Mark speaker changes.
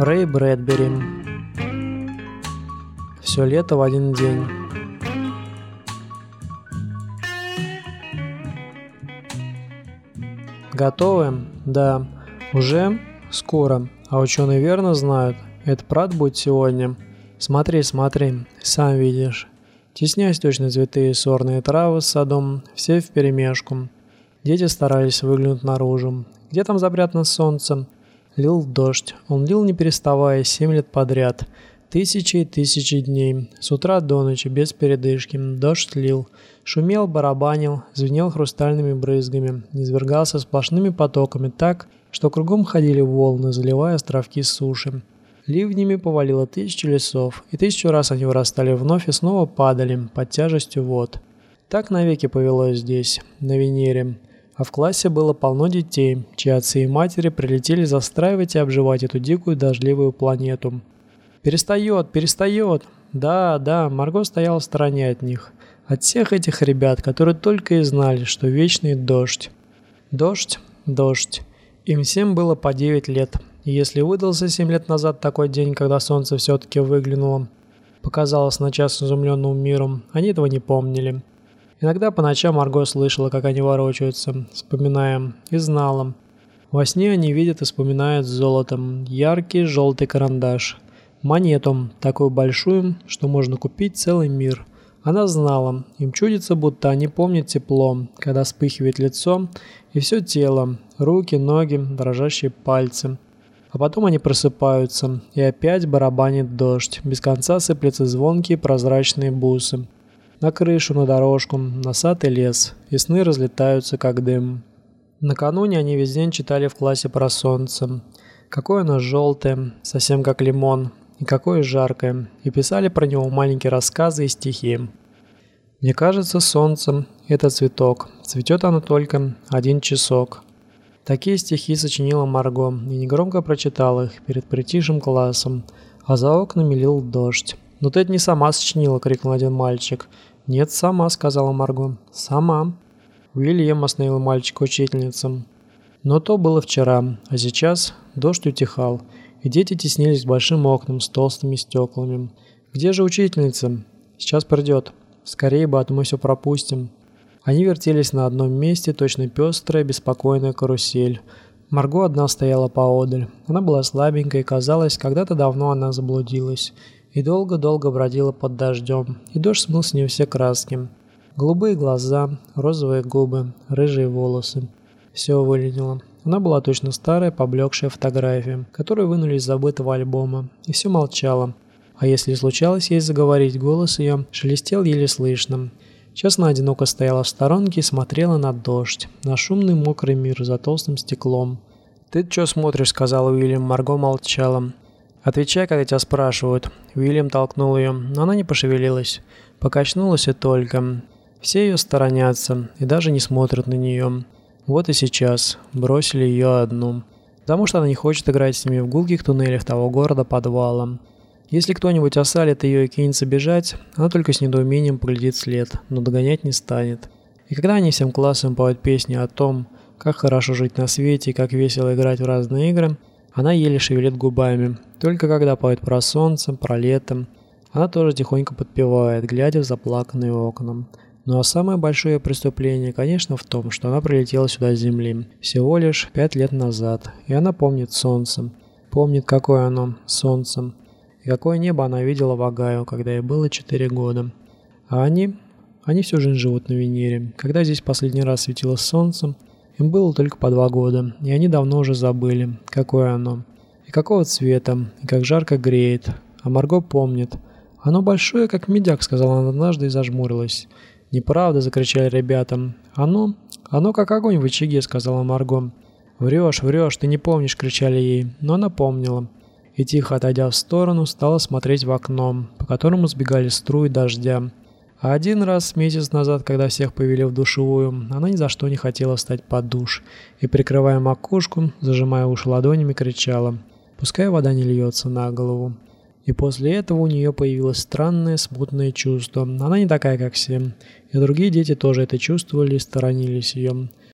Speaker 1: Рэй Брэдбери. Все лето в один день. Готовы? Да. Уже? Скоро. А ученые верно знают. Это правда будет сегодня? Смотри, смотри, сам видишь. Теснясь точно цветы и сорные травы с садом, все вперемешку. Дети старались выглянуть наружу. Где там запрятано солнце? Лил дождь. Он лил не переставая семь лет подряд. Тысячи и тысячи дней. С утра до ночи, без передышки. Дождь лил. Шумел, барабанил, звенел хрустальными брызгами. Низвергался сплошными потоками так, что кругом ходили волны, заливая островки суши. Ливнями повалило тысячи лесов, и тысячу раз они вырастали вновь и снова падали под тяжестью вод. Так навеки повелось здесь, на Венере а в классе было полно детей, чьи отцы и матери прилетели застраивать и обживать эту дикую дождливую планету. «Перестает, перестает!» Да, да, Марго стояла в стороне от них. От всех этих ребят, которые только и знали, что вечный дождь. Дождь, дождь. Им всем было по 9 лет. И если выдался 7 лет назад такой день, когда солнце все-таки выглянуло, показалось на час изумленному миру, они этого не помнили. Иногда по ночам Марго слышала, как они ворочаются, вспоминая, и знала. Во сне они видят и вспоминают с золотом яркий желтый карандаш. Монету, такую большую, что можно купить целый мир. Она знала, им чудится, будто они помнят тепло, когда вспыхивает лицо и все тело, руки, ноги, дрожащие пальцы. А потом они просыпаются, и опять барабанит дождь, без конца сыплются звонкие прозрачные бусы. На крышу, на дорожку, и лес. И сны разлетаются, как дым. Накануне они весь день читали в классе про солнце. Какое оно желтое, совсем как лимон, и какое жаркое. И писали про него маленькие рассказы и стихи. Мне кажется, солнце – это цветок. Цветет оно только один часок. Такие стихи сочинила Марго и негромко прочитала их перед притихшим классом, а за окнами лил дождь. «Но ты это не сама сочинила!» – крикнул один мальчик – «Нет, сама», — сказала Марго. «Сама». Уильям остановил мальчика учительницам. Но то было вчера, а сейчас дождь утихал, и дети теснились к большим окнам с толстыми стеклами. «Где же учительница?» «Сейчас придет. Скорее бы, а то мы все пропустим». Они вертелись на одном месте, точно пестрая, беспокойная карусель. Марго одна стояла поодаль. Она была слабенькая и казалось, когда-то давно она заблудилась и долго-долго бродила под дождем, и дождь смыл с нее все краски. Голубые глаза, розовые губы, рыжие волосы. Все выленило. Она была точно старая, поблекшая фотография, которую вынули из забытого альбома, и все молчала. А если случалось ей заговорить, голос ее шелестел еле слышно. Сейчас она одиноко стояла в сторонке и смотрела на дождь, на шумный мокрый мир за толстым стеклом. «Ты чё смотришь?» – сказал Уильям. Марго молчала. «Отвечай, когда тебя спрашивают». Уильям толкнул ее, но она не пошевелилась. Покачнулась и только. Все ее сторонятся и даже не смотрят на нее. Вот и сейчас. Бросили ее одну. Потому что она не хочет играть с ними в гулких туннелях того города-подвала. Если кто-нибудь осалит ее и кинется бежать, она только с недоумением поглядит след, но догонять не станет. И когда они всем классом поют песни о том, как хорошо жить на свете и как весело играть в разные игры, она еле шевелит губами. Только когда поет про солнце, про лето, она тоже тихонько подпевает, глядя в заплаканные окна. Ну а самое большое преступление, конечно, в том, что она прилетела сюда с Земли всего лишь пять лет назад, и она помнит солнце. Помнит, какое оно, солнце. И какое небо она видела в Агаю, когда ей было четыре года. А они, они всю жизнь живут на Венере. Когда здесь последний раз светило солнце, им было только по два года, и они давно уже забыли, какое оно, и какого цвета, и как жарко греет. А Марго помнит. «Оно большое, как медяк», — сказала она однажды и зажмурилась. «Неправда», — закричали ребята. «Оно, оно как огонь в очаге», — сказала Марго. «Врешь, врешь, ты не помнишь», — кричали ей, но она помнила. И тихо отойдя в сторону, стала смотреть в окно, по которому сбегали струи дождя. А один раз, месяц назад, когда всех повели в душевую, она ни за что не хотела встать под душ и, прикрывая макушку, зажимая уши ладонями, кричала «Пускай вода не льется на голову». И после этого у нее появилось странное смутное чувство. Она не такая, как все. И другие дети тоже это чувствовали и сторонились ее.